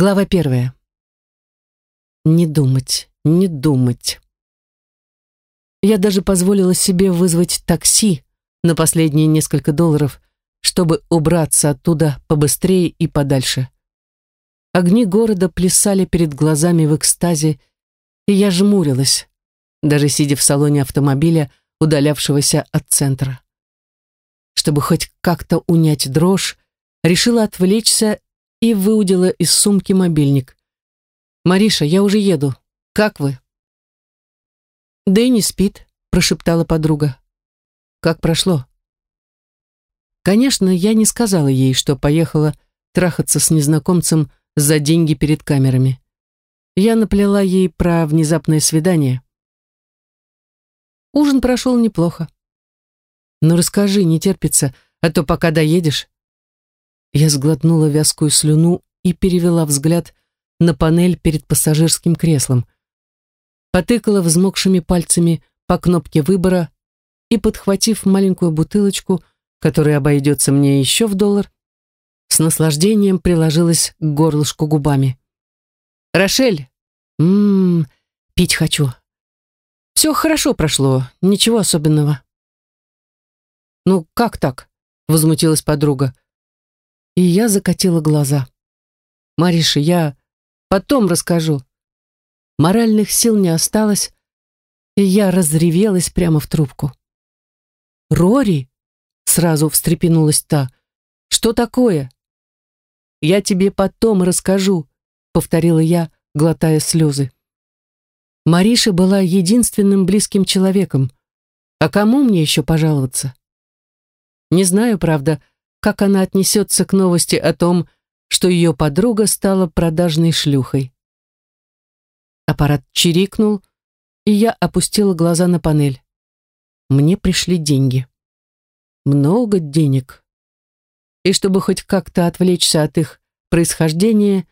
Глава первая. Не думать, не думать. Я даже позволила себе вызвать такси на последние несколько долларов, чтобы убраться оттуда побыстрее и подальше. Огни города плясали перед глазами в экстазе, и я жмурилась, даже сидя в салоне автомобиля, удалявшегося от центра. Чтобы хоть как-то унять дрожь, решила отвлечься и выудила из сумки мобильник. «Мариша, я уже еду. Как вы?» «Дэнни спит», — прошептала подруга. «Как прошло?» Конечно, я не сказала ей, что поехала трахаться с незнакомцем за деньги перед камерами. Я наплела ей про внезапное свидание. Ужин прошел неплохо. «Ну расскажи, не терпится, а то пока доедешь». Я сглотнула вязкую слюну и перевела взгляд на панель перед пассажирским креслом. Потыкала взмокшими пальцами по кнопке выбора и, подхватив маленькую бутылочку, которая обойдется мне еще в доллар, с наслаждением приложилась к горлышку губами. «Рошель! Ммм, пить хочу. Все хорошо прошло, ничего особенного». «Ну, как так?» — возмутилась подруга. И я закатила глаза. «Мариша, я потом расскажу». Моральных сил не осталось, и я разревелась прямо в трубку. «Рори?» — сразу встрепенулась та. «Что такое?» «Я тебе потом расскажу», — повторила я, глотая слезы. Мариша была единственным близким человеком. А кому мне еще пожаловаться? Не знаю, правда, как она отнесется к новости о том, что ее подруга стала продажной шлюхой. Аппарат чирикнул, и я опустила глаза на панель. Мне пришли деньги. Много денег. И чтобы хоть как-то отвлечься от их происхождения,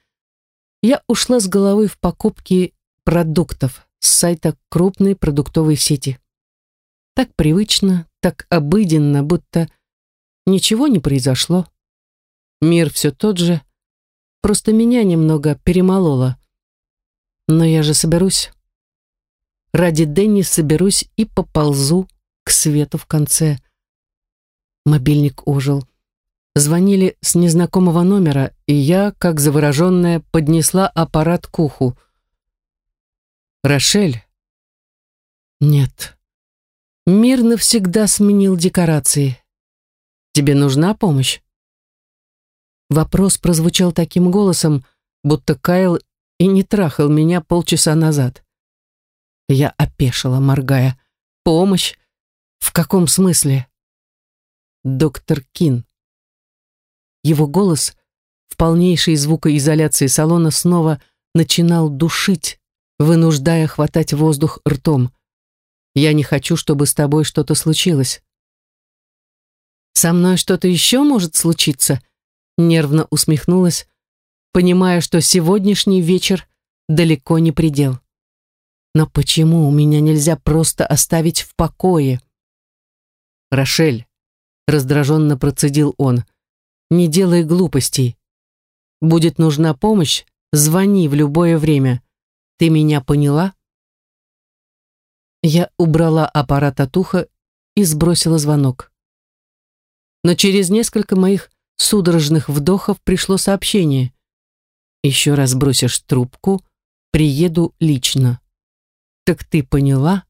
я ушла с головой в покупки продуктов с сайта крупной продуктовой сети. Так привычно, так обыденно, будто Ничего не произошло. Мир все тот же, просто меня немного перемололо. Но я же соберусь. Ради Дэнни соберусь и поползу к свету в конце. Мобильник ожил. Звонили с незнакомого номера, и я, как завороженная, поднесла аппарат к уху. «Рошель?» «Нет». Мир навсегда сменил декорации. Тебе нужна помощь?» Вопрос прозвучал таким голосом, будто Кайл и не трахал меня полчаса назад. Я опешила, моргая. «Помощь? В каком смысле?» «Доктор Кин». Его голос в полнейшей звукоизоляции салона снова начинал душить, вынуждая хватать воздух ртом. «Я не хочу, чтобы с тобой что-то случилось. «Со мной что-то еще может случиться?» Нервно усмехнулась, понимая, что сегодняшний вечер далеко не предел. Но почему у меня нельзя просто оставить в покое? «Рошель», — раздраженно процедил он, — «не делай глупостей. Будет нужна помощь, звони в любое время. Ты меня поняла?» Я убрала аппарат от уха и сбросила звонок но через несколько моих судорожных вдохов пришло сообщение. «Еще раз бросишь трубку, приеду лично». «Так ты поняла?»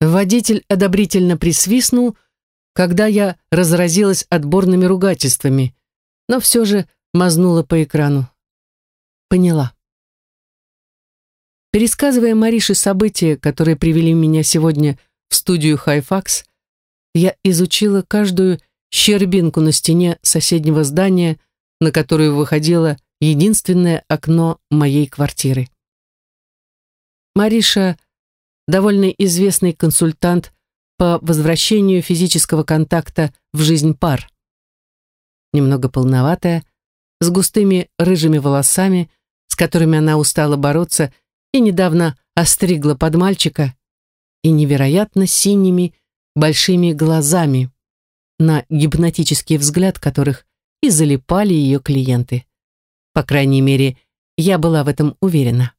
Водитель одобрительно присвистнул, когда я разразилась отборными ругательствами, но все же мазнула по экрану. Поняла. Пересказывая Марише события, которые привели меня сегодня в студию «Хайфакс», я изучила каждую щербинку на стене соседнего здания, на которую выходило единственное окно моей квартиры. Мариша – довольно известный консультант по возвращению физического контакта в жизнь пар. Немного полноватая, с густыми рыжими волосами, с которыми она устала бороться и недавно остригла под мальчика, и невероятно синими большими глазами, на гипнотический взгляд которых и залипали ее клиенты. По крайней мере, я была в этом уверена.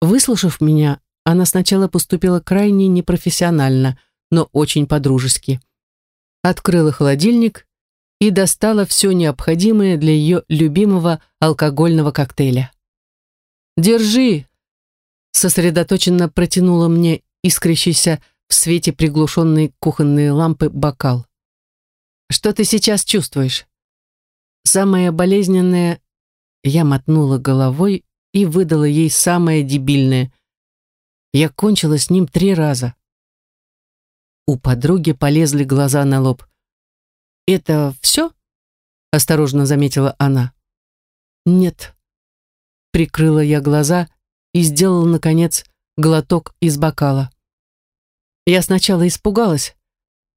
Выслушав меня, она сначала поступила крайне непрофессионально, но очень подружески. Открыла холодильник и достала все необходимое для ее любимого алкогольного коктейля. «Держи!» сосредоточенно протянула мне искрящийся в свете приглушенной кухонной лампы бокал. «Что ты сейчас чувствуешь?» «Самое болезненное...» Я мотнула головой и выдала ей самое дебильное. Я кончила с ним три раза. У подруги полезли глаза на лоб. «Это все?» — осторожно заметила она. «Нет». Прикрыла я глаза и сделала, наконец, глоток из бокала. Я сначала испугалась,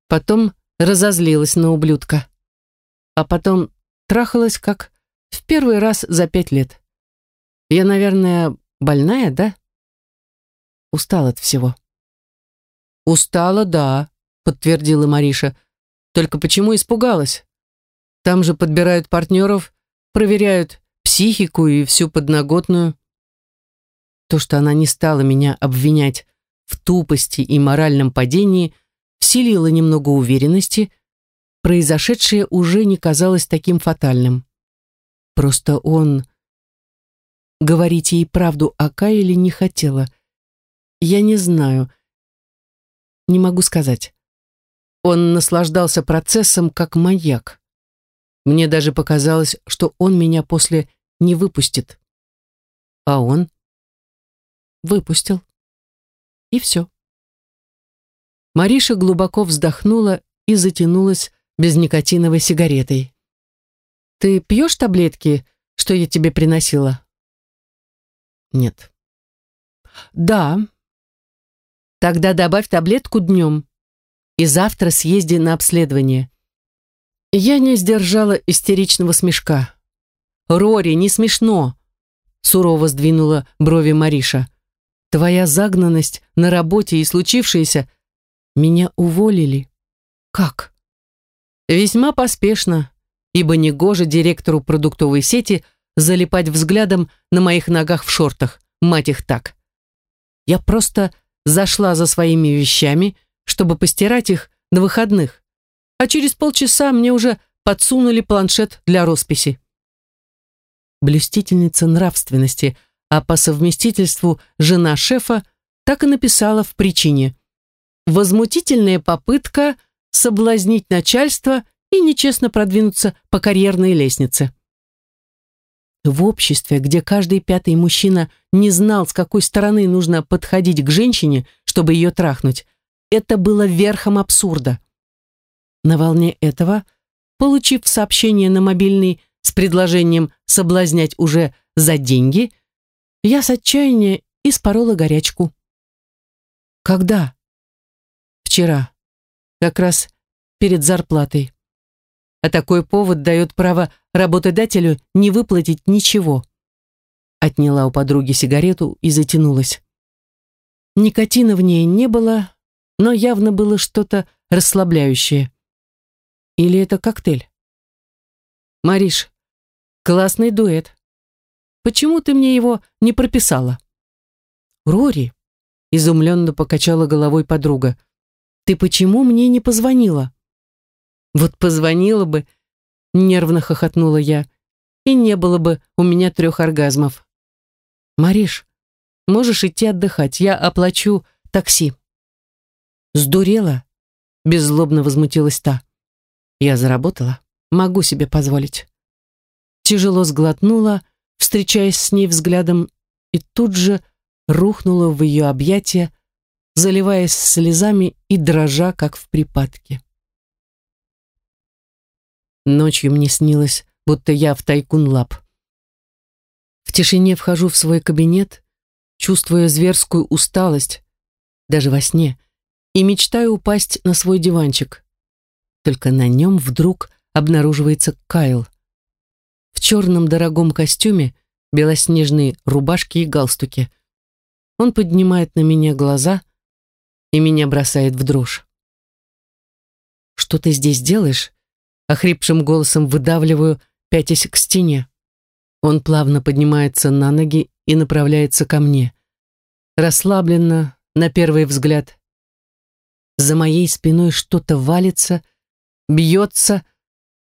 потом разозлилась на ублюдка, а потом трахалась, как в первый раз за пять лет. Я, наверное, больная, да? Устала от всего. «Устала, да», — подтвердила Мариша. «Только почему испугалась? Там же подбирают партнеров, проверяют психику и всю подноготную. То, что она не стала меня обвинять в тупости и моральном падении, вселило немного уверенности, произошедшее уже не казалось таким фатальным. Просто он... Говорить ей правду о Кайле не хотела. Я не знаю. Не могу сказать. Он наслаждался процессом как маньяк. Мне даже показалось, что он меня после не выпустит. А он? выпустил. И все. Мариша глубоко вздохнула и затянулась безникотиновой сигаретой. «Ты пьешь таблетки, что я тебе приносила?» «Нет». «Да». «Тогда добавь таблетку днем и завтра съезди на обследование». Я не сдержала истеричного смешка. «Рори, не смешно!» Сурово сдвинула брови Мариша. Твоя загнанность на работе и случившееся меня уволили. Как? Весьма поспешно, ибо негоже директору продуктовой сети залипать взглядом на моих ногах в шортах, мать их так. Я просто зашла за своими вещами, чтобы постирать их на выходных, а через полчаса мне уже подсунули планшет для росписи. Блюстительница нравственности – а по совместительству жена шефа так и написала в причине. Возмутительная попытка соблазнить начальство и нечестно продвинуться по карьерной лестнице. В обществе, где каждый пятый мужчина не знал, с какой стороны нужно подходить к женщине, чтобы ее трахнуть, это было верхом абсурда. На волне этого, получив сообщение на мобильный с предложением соблазнять уже за деньги, я с отчаяния испорола горячку. Когда? Вчера. Как раз перед зарплатой. А такой повод дает право работодателю не выплатить ничего. Отняла у подруги сигарету и затянулась. Никотина в ней не было, но явно было что-то расслабляющее. Или это коктейль? Мариш, классный дуэт. Почему ты мне его не прописала?» «Рори», — изумленно покачала головой подруга, «ты почему мне не позвонила?» «Вот позвонила бы», — нервно хохотнула я, «и не было бы у меня трех оргазмов». «Мариш, можешь идти отдыхать, я оплачу такси». «Сдурела?» — беззлобно возмутилась та. «Я заработала, могу себе позволить». Тяжело сглотнула, встречаясь с ней взглядом, и тут же рухнула в ее объятия, заливаясь слезами и дрожа, как в припадке. Ночью мне снилось, будто я в тайкун-лап. В тишине вхожу в свой кабинет, чувствуя зверскую усталость, даже во сне, и мечтаю упасть на свой диванчик. Только на нем вдруг обнаруживается Кайл — в черном дорогом костюме, белоснежной рубашке и галстуке. Он поднимает на меня глаза, и меня бросает в дрожь. «Что ты здесь делаешь?» Охрипшим голосом выдавливаю, пятясь к стене. Он плавно поднимается на ноги и направляется ко мне. Расслабленно, на первый взгляд. За моей спиной что-то валится, бьется,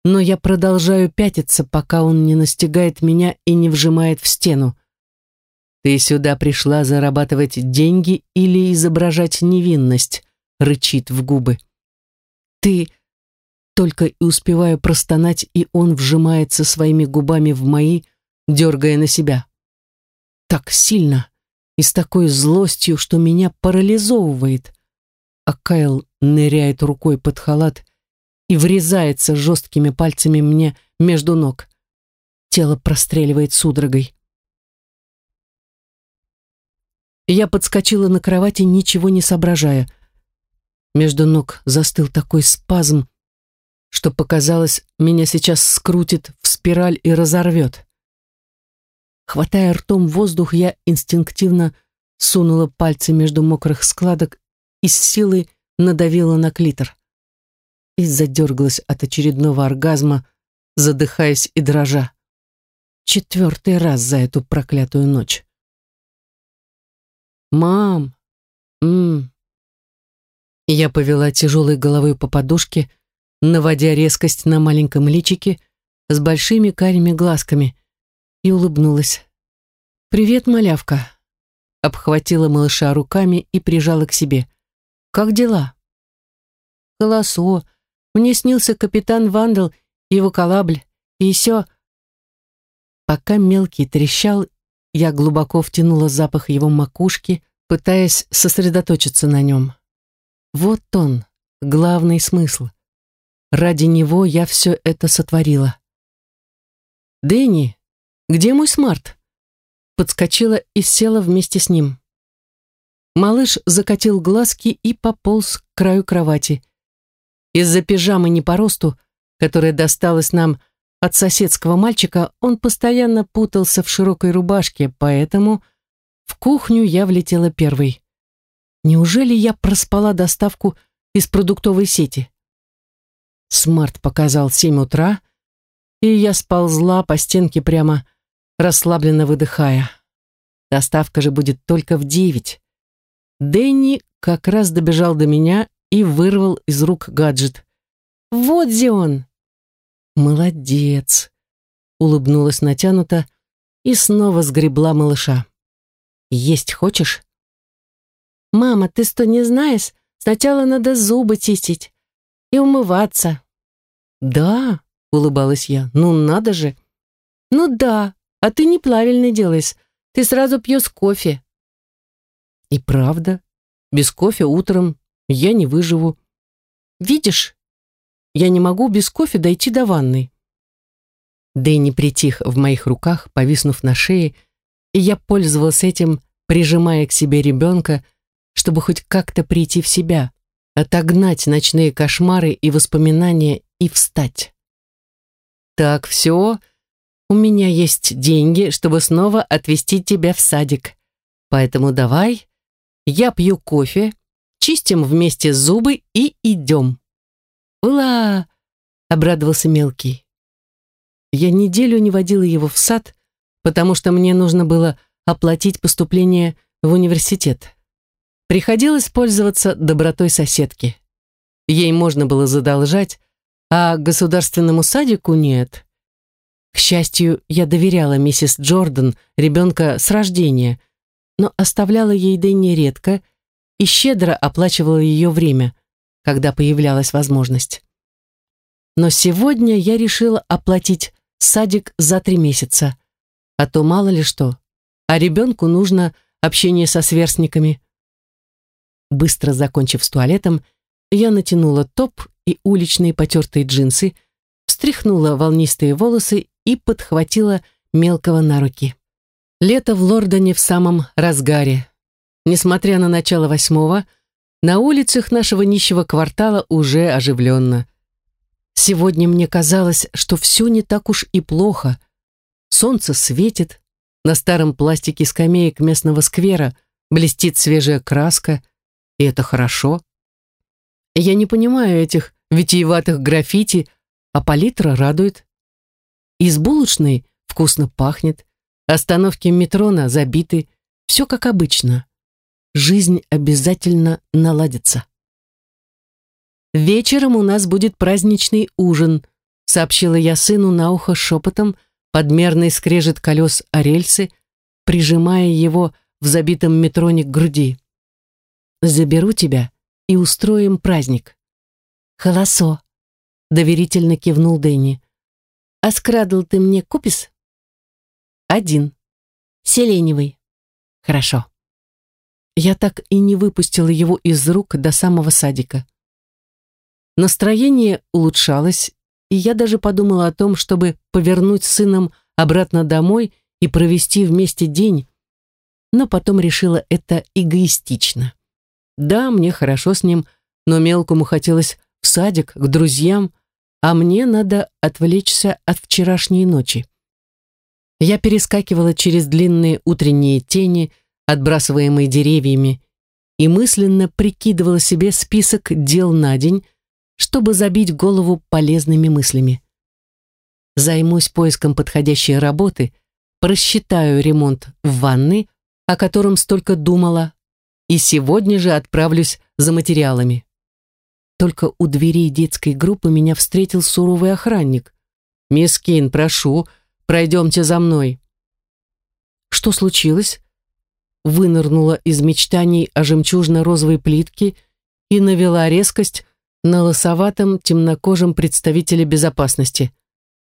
но я продолжаю пятиться, пока он не настигает меня и не вжимает в стену. «Ты сюда пришла зарабатывать деньги или изображать невинность?» — рычит в губы. «Ты...» Только и успеваю простонать, и он вжимается своими губами в мои, дергая на себя. Так сильно и с такой злостью, что меня парализовывает. А Кайл ныряет рукой под халат и врезается жесткими пальцами мне между ног. Тело простреливает судорогой. Я подскочила на кровати, ничего не соображая. Между ног застыл такой спазм, что показалось, меня сейчас скрутит в спираль и разорвет. Хватая ртом воздух, я инстинктивно сунула пальцы между мокрых складок и с силой надавила на клитор. И задергалась от очередного оргазма, задыхаясь и дрожа. Четвертый раз за эту проклятую ночь. «Мам! М Я повела тяжелой головой по подушке, наводя резкость на маленьком личике с большими карими глазками, и улыбнулась. «Привет, малявка!» Обхватила малыша руками и прижала к себе. «Как дела?» «Голосо. Мне снился капитан Вандал и его корабль, и все...» Пока мелкий трещал, я глубоко втянула запах его макушки, пытаясь сосредоточиться на нем. Вот он, главный смысл. Ради него я все это сотворила. «Дэнни, где мой смарт?» Подскочила и села вместе с ним. Малыш закатил глазки и пополз к краю кровати. Из-за пижамы не по росту, которая досталась нам от соседского мальчика он постоянно путался в широкой рубашке, поэтому в кухню я влетела первой. Неужели я проспала доставку из продуктовой сети? Смарт показал семь утра, и я сползла по стенке прямо, расслабленно выдыхая. Доставка же будет только в девять. Дэнни как раз добежал до меня и вырвал из рук гаджет. «Вот где он!» «Молодец!» — улыбнулась натянуто и снова сгребла малыша. «Есть хочешь?» «Мама, ты что, не знаешь? Сначала надо зубы чистить и умываться». «Да», — улыбалась я, — «ну надо же». «Ну да, а ты неправильно делаешь. Ты сразу пьешь кофе». «И правда, без кофе утром я не выживу. Видишь, я не могу без кофе дойти до ванной. Дэнни притих в моих руках, повиснув на шее, и я пользовалась этим, прижимая к себе ребенка, чтобы хоть как-то прийти в себя, отогнать ночные кошмары и воспоминания и встать. «Так, все, у меня есть деньги, чтобы снова отвезти тебя в садик. Поэтому давай, я пью кофе, чистим вместе зубы и идем». «Ула!» — обрадовался мелкий. Я неделю не водила его в сад, потому что мне нужно было оплатить поступление в университет. Приходилось пользоваться добротой соседки. Ей можно было задолжать, а государственному садику нет. К счастью, я доверяла миссис Джордан, ребенка с рождения, но оставляла ей Дэнни редко и щедро оплачивала ее время — когда появлялась возможность. Но сегодня я решила оплатить садик за три месяца, а то мало ли что, а ребенку нужно общение со сверстниками. Быстро закончив с туалетом, я натянула топ и уличные потертые джинсы, встряхнула волнистые волосы и подхватила мелкого на руки. Лето в Лордоне в самом разгаре. Несмотря на начало восьмого, на улицах нашего нищего квартала уже оживленно. Сегодня мне казалось, что все не так уж и плохо. Солнце светит, на старом пластике скамеек местного сквера блестит свежая краска, и это хорошо. Я не понимаю этих витиеватых граффити, а палитра радует. Из булочной вкусно пахнет, остановки метрона забиты, все как обычно. Жизнь обязательно наладится. «Вечером у нас будет праздничный ужин», сообщила я сыну на ухо шепотом, подмерный скрежет колес о рельсы, прижимая его в забитом метроне к груди. «Заберу тебя и устроим праздник». «Холосо», — доверительно кивнул Дэнни. «А скрадл ты мне купишь?» «Один. Селеневый». «Хорошо». Я так и не выпустила его из рук до самого садика. Настроение улучшалось, и я даже подумала о том, чтобы повернуть сыном обратно домой и провести вместе день, но потом решила это эгоистично. Да, мне хорошо с ним, но мелкому хотелось в садик, к друзьям, а мне надо отвлечься от вчерашней ночи. Я перескакивала через длинные утренние тени, отбрасываемые деревьями, и мысленно прикидывала себе список дел на день, чтобы забить голову полезными мыслями. Займусь поиском подходящей работы, просчитаю ремонт в ванной, о котором столько думала, и сегодня же отправлюсь за материалами. Только у дверей детской группы меня встретил суровый охранник. «Мисс Кин, прошу, пройдемте за мной». «Что случилось?» Вынырнула из мечтаний о жемчужно-розовой плитке и навела резкость на лосоватом темнокожем представителе безопасности.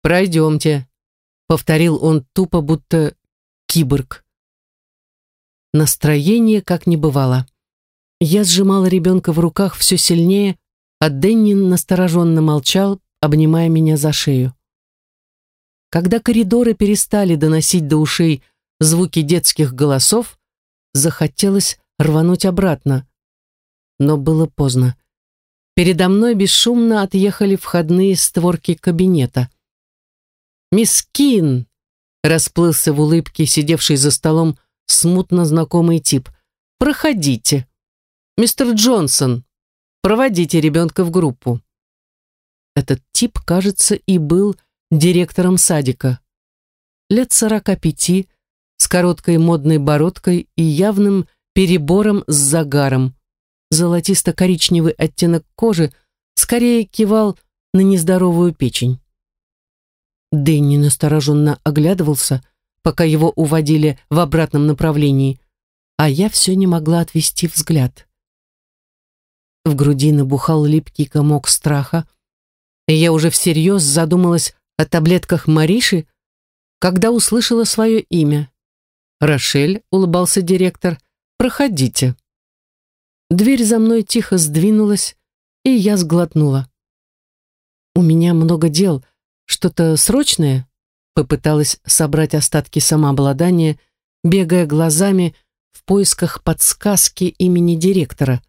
«Пройдемте», — повторил он тупо, будто киборг. Настроение как не бывало. Я сжимала ребенка в руках все сильнее, а Дэнни настороженно молчал, обнимая меня за шею. Когда коридоры перестали доносить до ушей звуки детских голосов, захотелось рвануть обратно. Но было поздно. Передо мной бесшумно отъехали входные створки кабинета. «Мисс Кин!» — расплылся в улыбке сидевший за столом смутно знакомый тип. «Проходите. Мистер Джонсон, проводите ребенка в группу». Этот тип, кажется, и был директором садика. Лет сорока пяти, с короткой модной бородкой и явным перебором с загаром золотисто-коричневый оттенок кожи скорее кивал на нездоровую печень. Дэнни настороженно оглядывался, пока его уводили в обратном направлении, а я все не могла отвести взгляд. В груди набухал липкий комок страха, и я уже всерьез задумалась о таблетках Мариши, когда услышала свое имя. «Рошель», — улыбался директор, — «проходите». Дверь за мной тихо сдвинулась, и я сглотнула. «У меня много дел. Что-то срочное?» Попыталась собрать остатки самообладания, бегая глазами в поисках подсказки имени директора.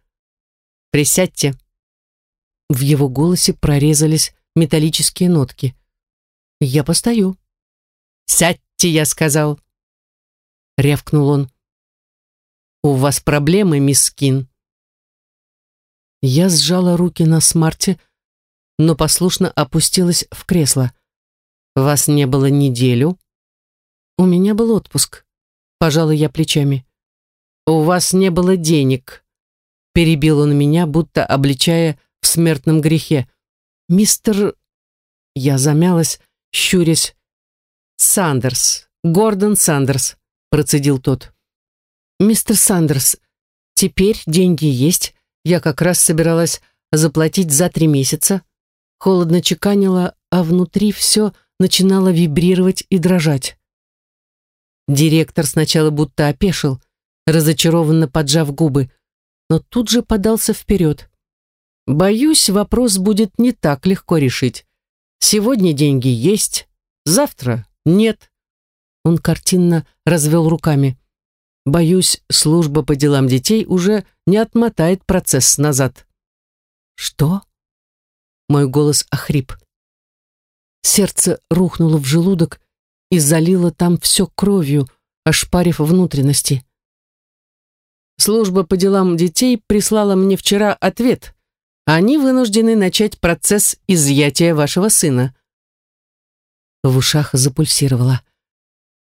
«Присядьте». В его голосе прорезались металлические нотки. «Я постою». «Сядьте», я сказал. Рявкнул он. «У вас проблемы, мисс Кин?» Я сжала руки на смарте, но послушно опустилась в кресло. «Вас не было неделю?» «У меня был отпуск», — пожала я плечами. «У вас не было денег», — перебил он меня, будто обличая в смертном грехе. «Мистер...» Я замялась, щурясь. «Сандерс, Гордон Сандерс», — процедил тот. «Мистер Сандерс, теперь деньги есть, я как раз собиралась заплатить за три месяца. Холодно чеканила, а внутри все начинало вибрировать и дрожать. Директор сначала будто опешил, разочарованно поджав губы, но тут же подался вперед. «Боюсь, вопрос будет не так легко решить. Сегодня деньги есть, завтра нет». Он картинно развел руками. Боюсь, служба по делам детей уже не отмотает процесс назад. Что? Мой голос охрип. Сердце рухнуло в желудок и залило там все кровью, ошпарив внутренности. Служба по делам детей прислала мне вчера ответ. Они вынуждены начать процесс изъятия вашего сына. В ушах запульсировало.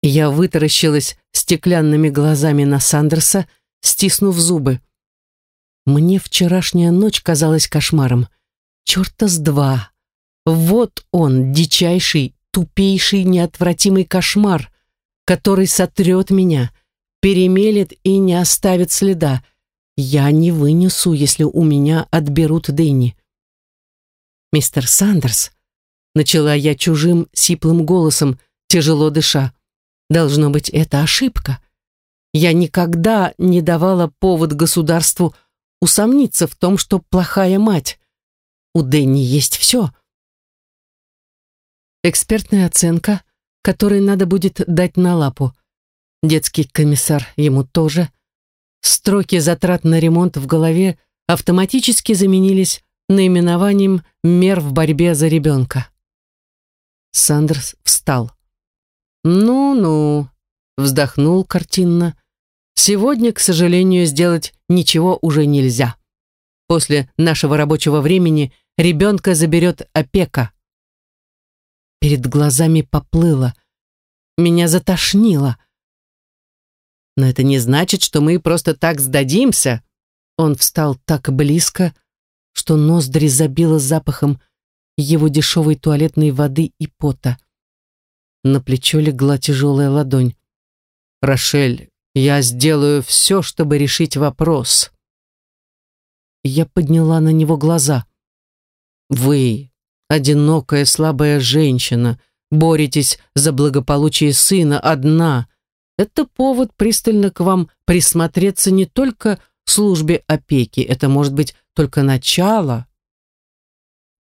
Я вытаращилась стеклянными глазами на Сандерса, стиснув зубы. Мне вчерашняя ночь казалась кошмаром. Черта с два. Вот он, дичайший, тупейший, неотвратимый кошмар, который сотрет меня, перемелет и не оставит следа. Я не вынесу, если у меня отберут Дэнни. «Мистер Сандерс», — начала я чужим, сиплым голосом, тяжело дыша, — «должно быть, это ошибка. Я никогда не давала повод государству усомниться в том, что плохая мать. У Дэнни есть все. Экспертная оценка, которой надо будет дать на лапу. Детский комиссар ему тоже. Строки затрат на ремонт в голове автоматически заменились наименованием мер в борьбе за ребенка. Сандерс встал. «Ну-ну», — вздохнул картинно. «Сегодня, к сожалению, сделать ничего уже нельзя. После нашего рабочего времени ребенка заберет опека». Перед глазами поплыло. Меня затошнило. Но это не значит, что мы просто так сдадимся. Он встал так близко, что ноздри забило запахом его дешевой туалетной воды и пота. На плечо легла тяжелая ладонь. «Рошель, я сделаю все, чтобы решить вопрос». Я подняла на него глаза. «Вы, одинокая слабая женщина, боретесь за благополучие сына одна. Это повод пристально к вам присмотреться не только в службе опеки, это может быть только начало.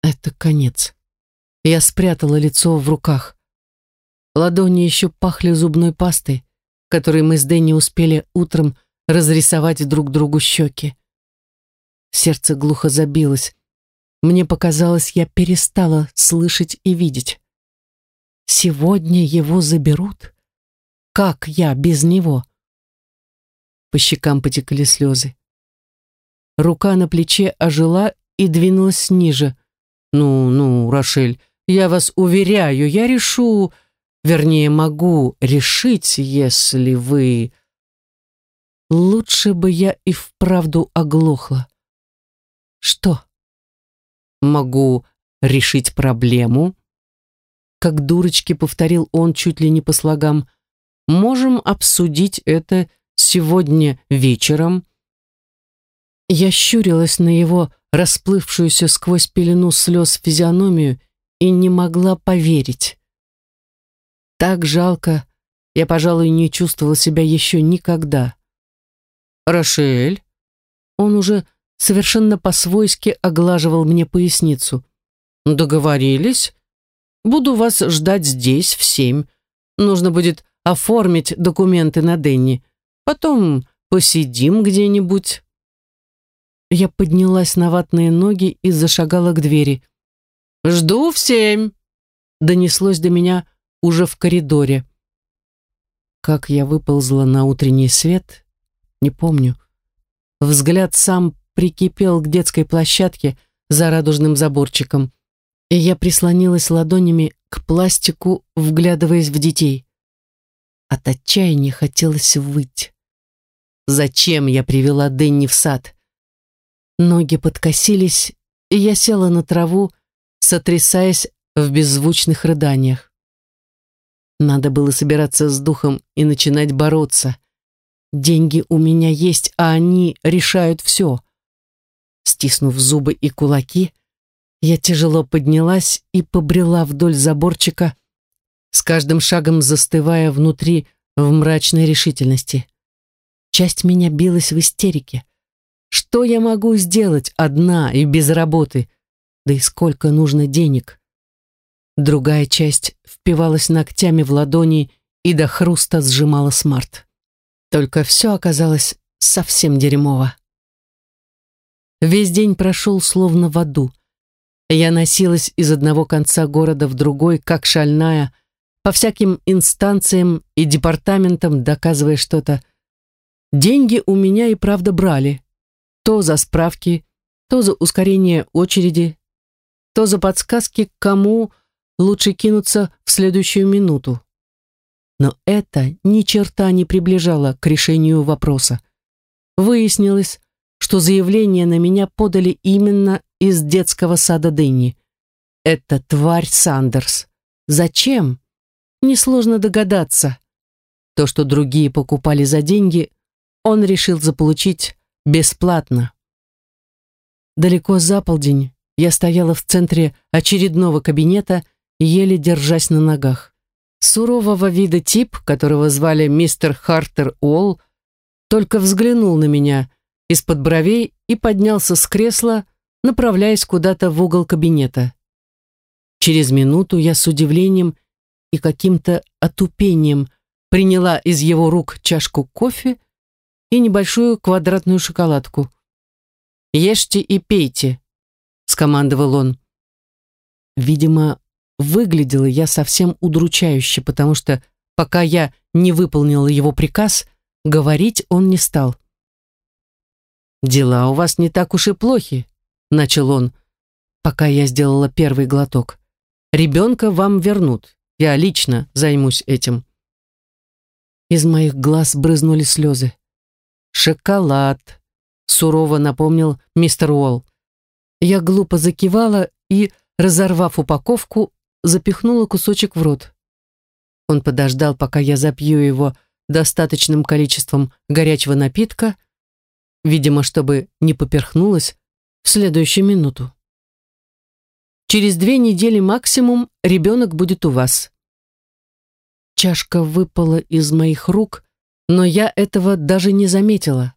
Это конец. Я спрятала лицо в руках. Ладони еще пахли зубной пастой, которой мы с Дэнни успели утром разрисовать друг другу щеки. Сердце глухо забилось. Мне показалось, я перестала слышать и видеть. Сегодня его заберут? Как я без него? По щекам потекли слезы. Рука на плече ожила и двинулась ниже. «Ну, ну, Рошель, я вас уверяю, я решу, вернее, могу решить, если вы...» Лучше бы я и вправду оглохла. Что? Могу решить проблему? Как дурочки повторил он чуть ли не по слогам. Можем обсудить это сегодня вечером. Я щурилась на его расплывшуюся сквозь пелену слез физиономию и не могла поверить. Так жалко, я, пожалуй, не чувствовала себя еще никогда. «Рошель?» Он уже совершенно по-свойски оглаживал мне поясницу. «Договорились? Буду вас ждать здесь в семь. Нужно будет оформить документы на Денни. Потом посидим где-нибудь». Я поднялась на ватные ноги и зашагала к двери. «Жду в семь!» Донеслось до меня уже в коридоре. Как я выползла на утренний свет, не помню. Взгляд сам прикипел к детской площадке за радужным заборчиком, и я прислонилась ладонями к пластику, вглядываясь в детей. От отчаяния хотелось выть. Зачем я привела Дэнни в сад? Ноги подкосились, и я села на траву, сотрясаясь в беззвучных рыданиях. Надо было собираться с духом и начинать бороться. Деньги у меня есть, а они решают все. Стиснув зубы и кулаки, я тяжело поднялась и побрела вдоль заборчика, с каждым шагом застывая внутри в мрачной решительности. Часть меня билась в истерике. Что я могу сделать одна и без работы? Да и сколько нужно денег? Другая часть впивалась ногтями в ладони и до хруста сжимала смарт. Только все оказалось совсем дерьмово. Весь день прошел словно в аду. Я носилась из одного конца города в другой, как шальная, по всяким инстанциям и департаментам, доказывая что-то. Деньги у меня и правда брали. То за справки, то за ускорение очереди, то за подсказки, кому лучше кинуться в следующую минуту. Но это ни черта не приближало к решению вопроса. Выяснилось, что заявление на меня подали именно из детского сада Дэнни. Это тварь Сандерс. Зачем? Несложно догадаться. То, что другие покупали за деньги, он решил заполучить бесплатно. Далеко за полдень я стояла в центре очередного кабинета, еле держась на ногах. Сурового вида тип, которого звали мистер Хартер Уолл, только взглянул на меня из-под бровей и поднялся с кресла, направляясь куда-то в угол кабинета. Через минуту я с удивлением и каким-то отупением приняла из его рук чашку кофе и небольшую квадратную шоколадку. «Ешьте и пейте», — скомандовал он. Видимо, выглядела я совсем удручающе, потому что, пока я не выполнила его приказ, говорить он не стал. «Дела у вас не так уж и плохи», — начал он, пока я сделала первый глоток. «Ребенка вам вернут. Я лично займусь этим». Из моих глаз брызнули слезы. «Шоколад», — сурово напомнил мистер Уолл. Я глупо закивала и, разорвав упаковку, запихнула кусочек в рот. Он подождал, пока я запью его достаточным количеством горячего напитка, видимо, чтобы не поперхнулась, в следующую минуту. Через две недели максимум ребенок будет у вас. Чашка выпала из моих рук, но я этого даже не заметила.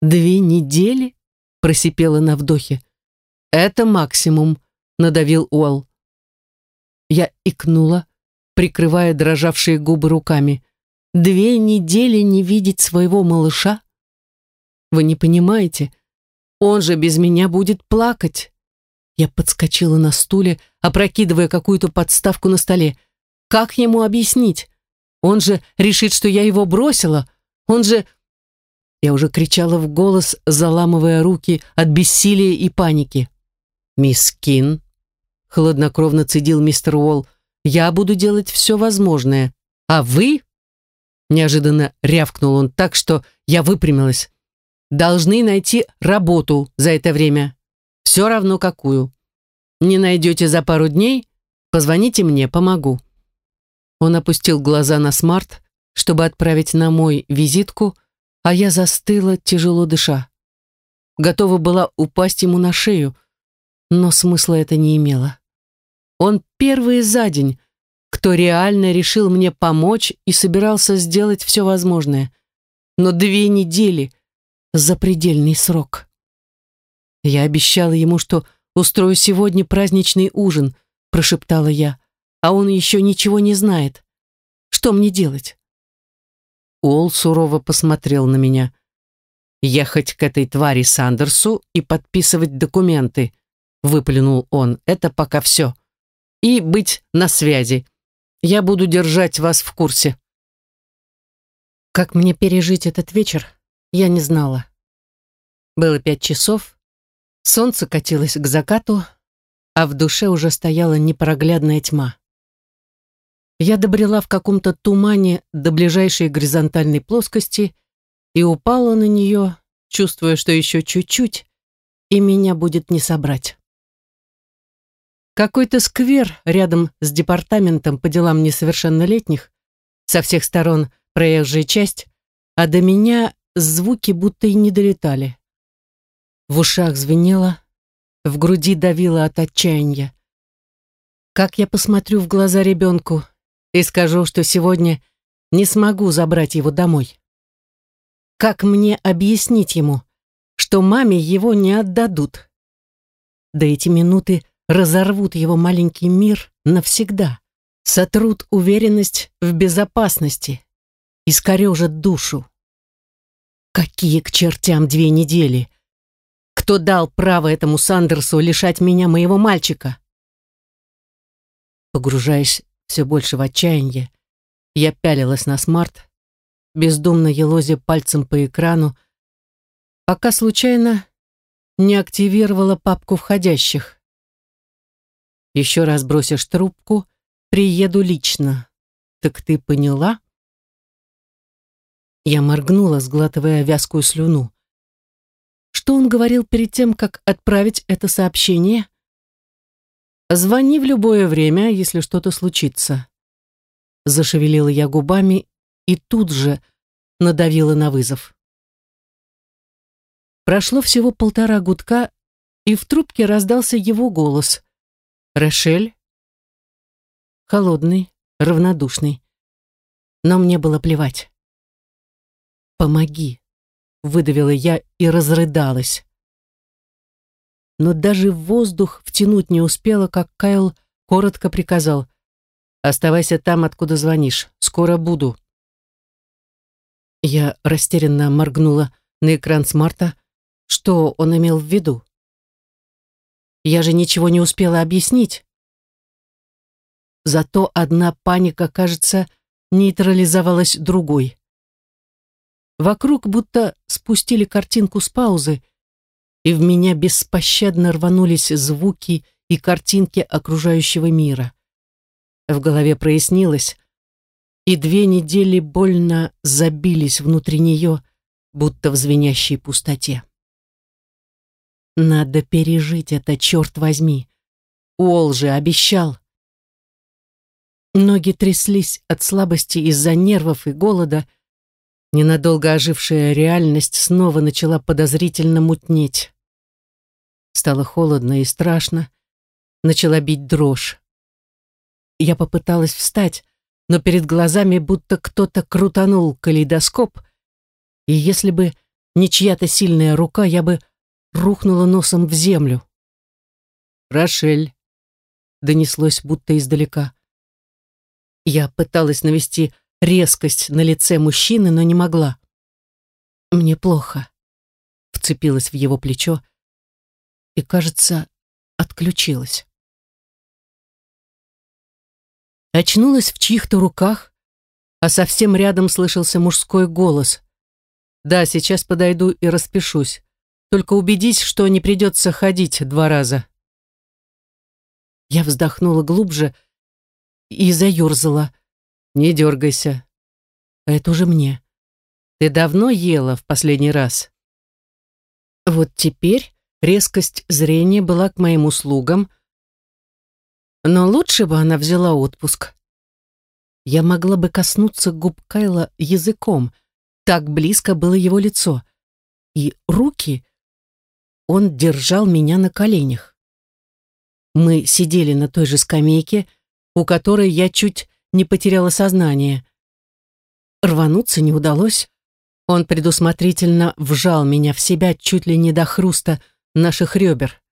«Две недели?» — просипела на вдохе. «Это максимум», — надавил Уолл. Я икнула, прикрывая дрожавшие губы руками. «Две недели не видеть своего малыша? Вы не понимаете, он же без меня будет плакать». Я подскочила на стуле, опрокидывая какую-то подставку на столе. Как ему объяснить? Он же решит, что я его бросила. Он же... Я уже кричала в голос, заламывая руки от бессилия и паники. «Мисс Кин», — хладнокровно цедил мистер Уолл, «я буду делать все возможное. А вы...» Неожиданно рявкнул он так, что я выпрямилась. «Должны найти работу за это время. Все равно какую. Не найдете за пару дней, позвоните мне, помогу». Он опустил глаза на смарт, чтобы отправить на мой визитку, а я застыла, тяжело дыша. Готова была упасть ему на шею, но смысла это не имело. Он первый за день, кто реально решил мне помочь и собирался сделать все возможное. Но две недели — запредельный срок. Я обещала ему, что устрою сегодня праздничный ужин, прошептала я а он еще ничего не знает. Что мне делать? Уолл сурово посмотрел на меня. «Ехать к этой твари Сандерсу и подписывать документы», выплюнул он. «Это пока все. И быть на связи. Я буду держать вас в курсе». Как мне пережить этот вечер, я не знала. Было пять часов, солнце катилось к закату, а в душе уже стояла непроглядная тьма. Я добрела в каком-то тумане до ближайшей горизонтальной плоскости и упала на нее, чувствуя, что еще чуть-чуть, и меня будет не собрать. Какой-то сквер рядом с департаментом по делам несовершеннолетних, со всех сторон проезжая часть, а до меня звуки будто и не долетали. В ушах звенело, в груди давило от отчаяния. Как я посмотрю в глаза ребенку, и скажу, что сегодня не смогу забрать его домой. Как мне объяснить ему, что маме его не отдадут? Да эти минуты разорвут его маленький мир навсегда, сотрут уверенность в безопасности, искорежат душу. Какие к чертям две недели? Кто дал право этому Сандерсу лишать меня моего мальчика? Погружаясь все больше в отчаяние. Я пялилась на смарт, бездумно елозя пальцем по экрану, пока случайно не активировала папку входящих. Еще раз бросишь трубку, приеду лично. «Так ты поняла?» Я моргнула, сглатывая вязкую слюну. Что он говорил перед тем, как отправить это сообщение? «Звони в любое время, если что-то случится». Зашевелила я губами и тут же надавила на вызов. Прошло всего полтора гудка, и в трубке раздался его голос. «Рошель?» Холодный, равнодушный. Но мне было плевать. «Помоги», — выдавила я и разрыдалась. Но даже воздух втянуть не успела, как Кайл коротко приказал. «Оставайся там, откуда звонишь. Скоро буду». Я растерянно моргнула на экран смарта. Что он имел в виду? Я же ничего не успела объяснить. Зато одна паника, кажется, нейтрализовалась другой. Вокруг будто спустили картинку с паузы, и в меня беспощадно рванулись звуки и картинки окружающего мира. В голове прояснилось, и две недели больно забились внутри нее, будто в звенящей пустоте. Надо пережить это, черт возьми. Уолл же обещал. Ноги тряслись от слабости из-за нервов и голода, Ненадолго ожившая реальность снова начала подозрительно мутнеть. Стало холодно и страшно. Начала бить дрожь. Я попыталась встать, но перед глазами будто кто-то крутанул калейдоскоп, и если бы не чья-то сильная рука, я бы рухнула носом в землю. «Рошель», — донеслось будто издалека. Я пыталась навести резкость на лице мужчины, но не могла. «Мне плохо», — вцепилась в его плечо и, кажется, отключилась. Очнулась в чьих-то руках, а совсем рядом слышался мужской голос. «Да, сейчас подойду и распишусь. Только убедись, что не придется ходить два раза». Я вздохнула глубже и заерзала, не дергайся. Это уже мне. Ты давно ела в последний раз? Вот теперь резкость зрения была к моим услугам, но лучше бы она взяла отпуск. Я могла бы коснуться губ Кайла языком, так близко было его лицо. И руки он держал меня на коленях. Мы сидели на той же скамейке, у которой я чуть не потеряла сознание. Рвануться не удалось. Он предусмотрительно вжал меня в себя чуть ли не до хруста наших ребер.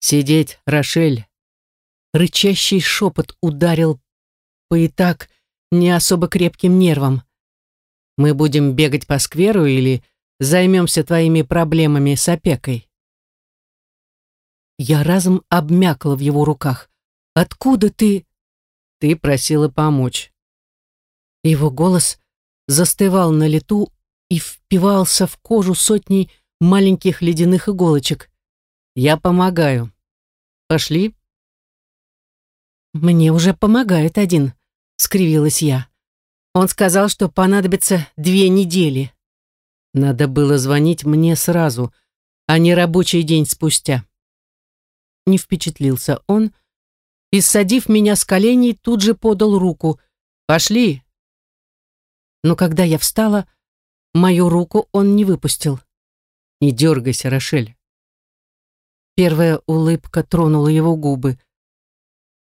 «Сидеть, Рошель!» Рычащий шепот ударил по и так не особо крепким нервам. «Мы будем бегать по скверу или займемся твоими проблемами с опекой?» Я разом обмякла в его руках. «Откуда ты?» Ты просила помочь. Его голос застывал на лету и впивался в кожу сотней маленьких ледяных иголочек. Я помогаю. Пошли. Мне уже помогает один, скривилась я. Он сказал, что понадобится две недели. Надо было звонить мне сразу, а не рабочий день спустя. Не впечатлился он, и, садив меня с коленей, тут же подал руку. «Пошли!» Но когда я встала, мою руку он не выпустил. «Не дергайся, Рошель!» Первая улыбка тронула его губы.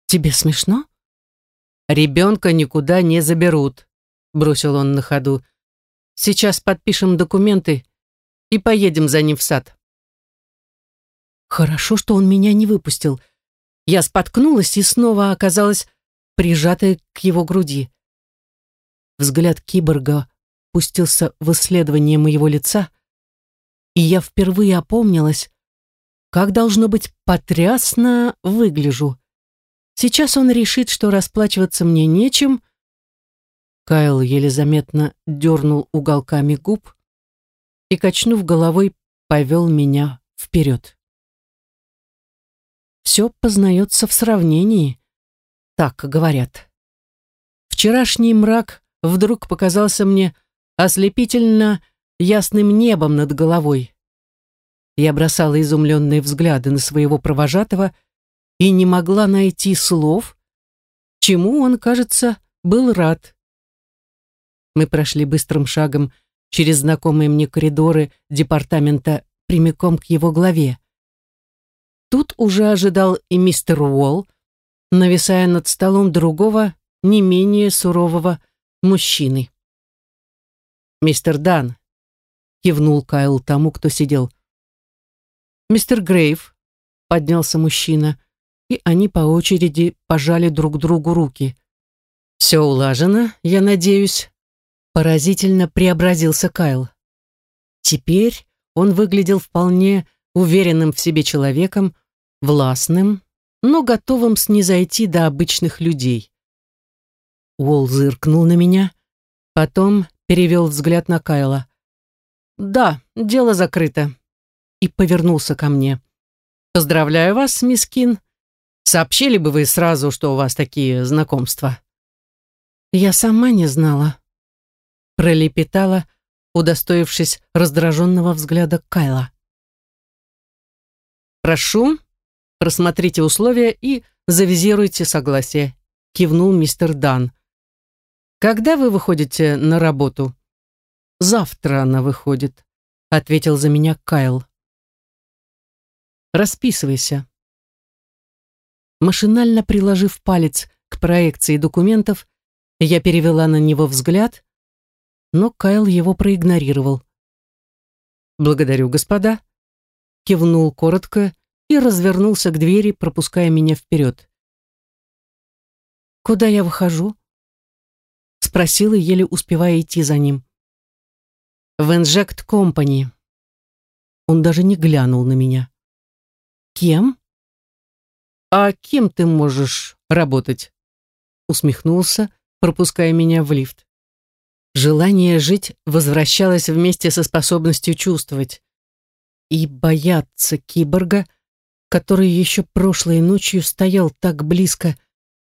«Тебе смешно?» «Ребенка никуда не заберут», — бросил он на ходу. «Сейчас подпишем документы и поедем за ним в сад». Хорошо, что он меня не выпустил. Я споткнулась и снова оказалась прижатой к его груди. Взгляд киборга пустился в исследование моего лица, и я впервые опомнилась, как должно быть потрясно выгляжу. Сейчас он решит, что расплачиваться мне нечем. Кайл еле заметно дернул уголками губ и, качнув головой, повел меня вперед. Все познается в сравнении, так говорят. Вчерашний мрак вдруг показался мне ослепительно ясным небом над головой. Я бросала изумленные взгляды на своего провожатого и не могла найти слов, чему он, кажется, был рад. Мы прошли быстрым шагом через знакомые мне коридоры департамента прямиком к его главе. Тут уже ожидал и мистер Уолл, нависая над столом другого, не менее сурового мужчины. «Мистер Дан», — кивнул Кайл тому, кто сидел. «Мистер Грейв», — поднялся мужчина, и они по очереди пожали друг другу руки. «Все улажено, я надеюсь», — поразительно преобразился Кайл. Теперь он выглядел вполне уверенным в себе человеком, властным, но готовым снизойти до обычных людей. Уолл зыркнул на меня, потом перевел взгляд на Кайла. «Да, дело закрыто», и повернулся ко мне. «Поздравляю вас, мисс Кин. Сообщили бы вы сразу, что у вас такие знакомства». «Я сама не знала», — пролепетала, удостоившись раздраженного взгляда Кайла. «Прошу, просмотрите условия и завизируйте согласие», — кивнул мистер Дан. «Когда вы выходите на работу?» «Завтра она выходит», — ответил за меня Кайл. «Расписывайся». Машинально приложив палец к проекции документов, я перевела на него взгляд, но Кайл его проигнорировал. «Благодарю, господа», — кивнул коротко и развернулся к двери, пропуская меня вперед. «Куда я выхожу?» — спросила, еле успевая идти за ним. «В Инжект Компани». Он даже не глянул на меня. «Кем?» «А кем ты можешь работать?» Усмехнулся, пропуская меня в лифт. Желание жить возвращалось вместе со способностью чувствовать. И бояться киборга, который еще прошлой ночью стоял так близко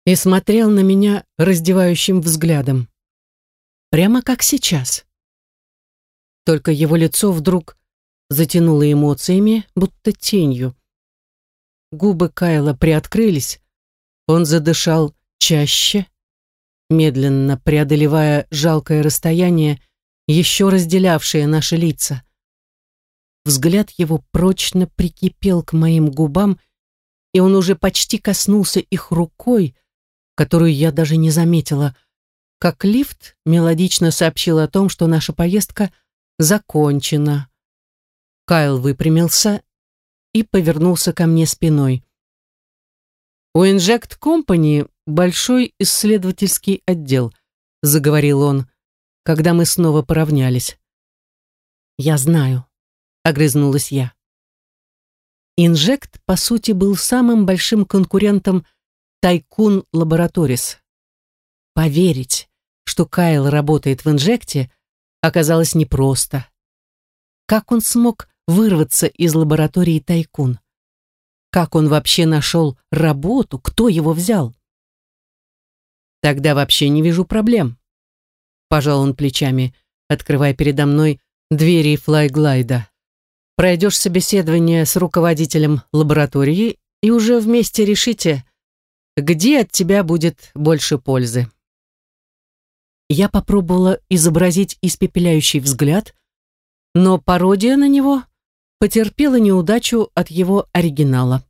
и смотрел на меня раздевающим взглядом. Прямо как сейчас. Только его лицо вдруг затянуло эмоциями, будто тенью. Губы Кайла приоткрылись, он задышал чаще, медленно преодолевая жалкое расстояние, еще разделявшее наши лица. Взгляд его прочно прикипел к моим губам, и он уже почти коснулся их рукой, которую я даже не заметила, как лифт мелодично сообщил о том, что наша поездка закончена. Кайл выпрямился и повернулся ко мне спиной. У Inject Company большой исследовательский отдел», — заговорил он, когда мы снова поравнялись. «Я знаю», — огрызнулась я. Инжект, по сути, был самым большим конкурентом Тайкун Лабораторис. Поверить, что Кайл работает в Инжекте, оказалось непросто. Как он смог вырваться из лаборатории Тайкун? Как он вообще нашел работу? Кто его взял? Тогда вообще не вижу проблем. Пожал он плечами, открывая передо мной двери флайглайда. Пройдешь собеседование с руководителем лаборатории и уже вместе решите, где от тебя будет больше пользы. Я попробовала изобразить испепеляющий взгляд, но пародия на него потерпела неудачу от его оригинала.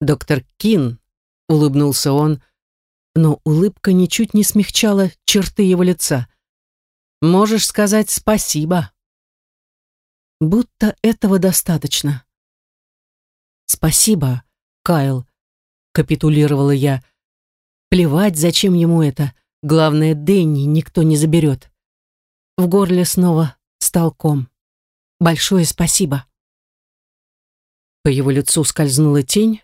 «Доктор Кин», — улыбнулся он, но улыбка ничуть не смягчала черты его лица. «Можешь сказать спасибо». Будто этого достаточно. «Спасибо, Кайл», — капитулировала я. «Плевать, зачем ему это. Главное, Дэнни никто не заберет». В горле снова стал ком. «Большое спасибо». По его лицу скользнула тень.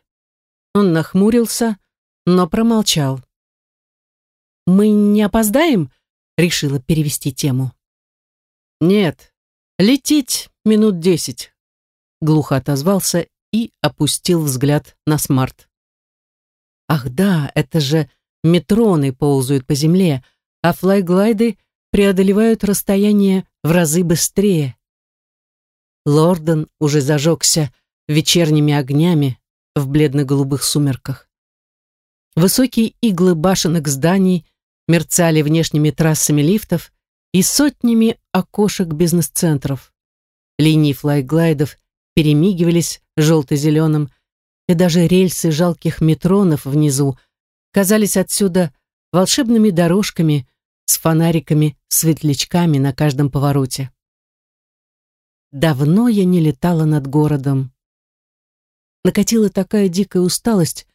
Он нахмурился, но промолчал. «Мы не опоздаем?» — решила перевести тему. «Нет, лететь минут десять», — глухо отозвался и опустил взгляд на смарт. «Ах да, это же метроны ползают по земле, а флайглайды преодолевают расстояние в разы быстрее. Лордон уже зажегся вечерними огнями в бледно-голубых сумерках. Высокие иглы башенок зданий мерцали внешними трассами лифтов и сотнями окошек бизнес-центров. Линии флайглайдов перемигивались желто-зеленым, и даже рельсы жалких метронов внизу казались отсюда волшебными дорожками с фонариками-светлячками на каждом повороте. Давно я не летала над городом. Накатила такая дикая усталость,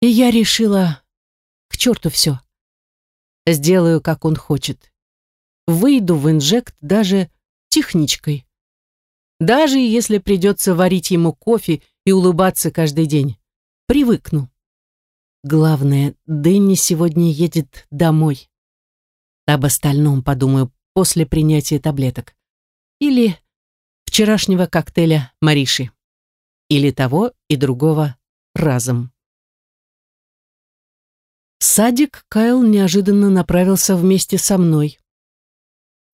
и я решила, к черту все. Сделаю, как он хочет. Выйду в инжект даже техничкой даже если придется варить ему кофе и улыбаться каждый день. Привыкну. Главное, Дэнни сегодня едет домой. Об остальном подумаю после принятия таблеток. Или вчерашнего коктейля Мариши. Или того и другого разом. В садик Кайл неожиданно направился вместе со мной.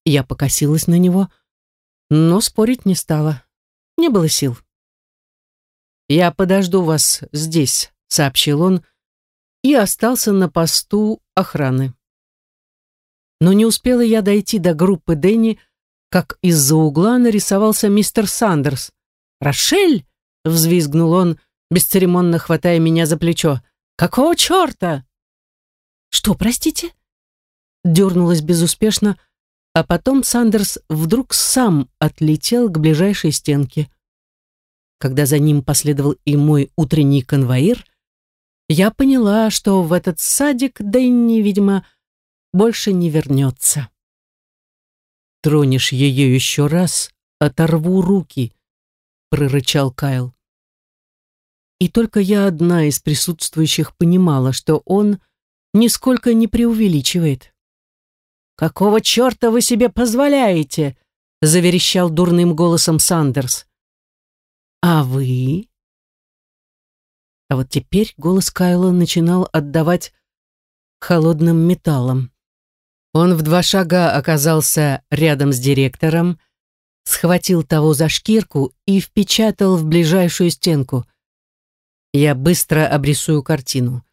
Я покосилась на него — но спорить не стала. Не было сил. «Я подожду вас здесь», — сообщил он, и остался на посту охраны. Но не успела я дойти до группы Дэнни, как из-за угла нарисовался мистер Сандерс. «Рошель!» — взвизгнул он, бесцеремонно хватая меня за плечо. «Какого черта?» «Что, простите?» Дернулась безуспешно, — а потом Сандерс вдруг сам отлетел к ближайшей стенке. Когда за ним последовал и мой утренний конвоир, я поняла, что в этот садик Дэнни, видимо, больше не вернется. «Тронешь ее еще раз, оторву руки», — прорычал Кайл. И только я одна из присутствующих понимала, что он нисколько не преувеличивает. «Какого черта вы себе позволяете?» заверещал дурным голосом Сандерс. «А вы?» А вот теперь голос Кайла начинал отдавать холодным металлом. Он в два шага оказался рядом с директором, схватил того за шкирку и впечатал в ближайшую стенку. Я быстро обрисую картину.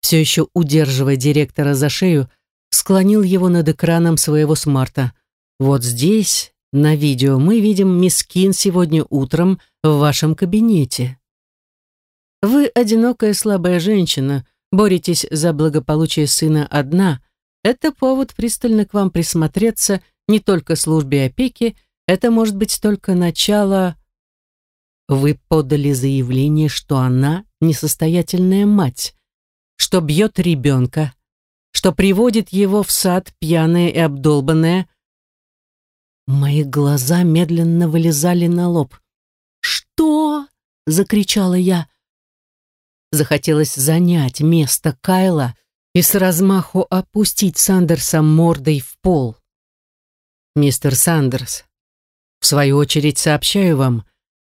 Все еще удерживая директора за шею, склонил его над экраном своего смарта. «Вот здесь, на видео, мы видим мисс Кин сегодня утром в вашем кабинете. Вы одинокая слабая женщина, боретесь за благополучие сына одна. Это повод пристально к вам присмотреться не только службе опеки, это может быть только начало... Вы подали заявление, что она несостоятельная мать, что бьет ребенка, что приводит его в сад пьяная и обдолбанная. Мои глаза медленно вылезали на лоб. «Что?» — закричала я. Захотелось занять место Кайла и с размаху опустить Сандерса мордой в пол. «Мистер Сандерс, в свою очередь сообщаю вам,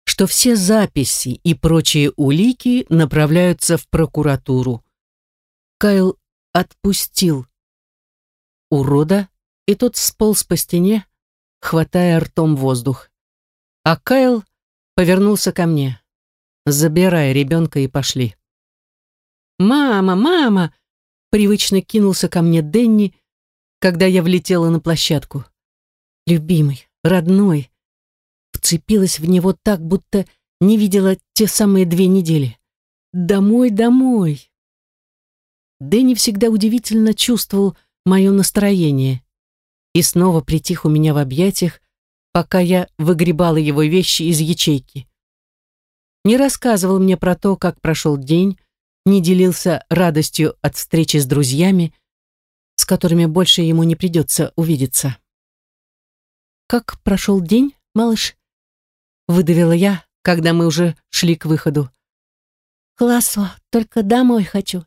что все записи и прочие улики направляются в прокуратуру. Кайл отпустил урода, и тот сполз по стене, хватая ртом воздух. А Кайл повернулся ко мне. «Забирай ребенка и пошли». «Мама, мама!» Привычно кинулся ко мне Денни, когда я влетела на площадку. Любимый, родной. Вцепилась в него так, будто не видела те самые две недели. «Домой, домой!» Дэнни всегда удивительно чувствовал мое настроение и снова притих у меня в объятиях, пока я выгребала его вещи из ячейки. Не рассказывал мне про то, как прошел день, не делился радостью от встречи с друзьями, с которыми больше ему не придется увидеться. «Как прошел день, малыш?» — выдавила я, когда мы уже шли к выходу. «Классо, только домой хочу.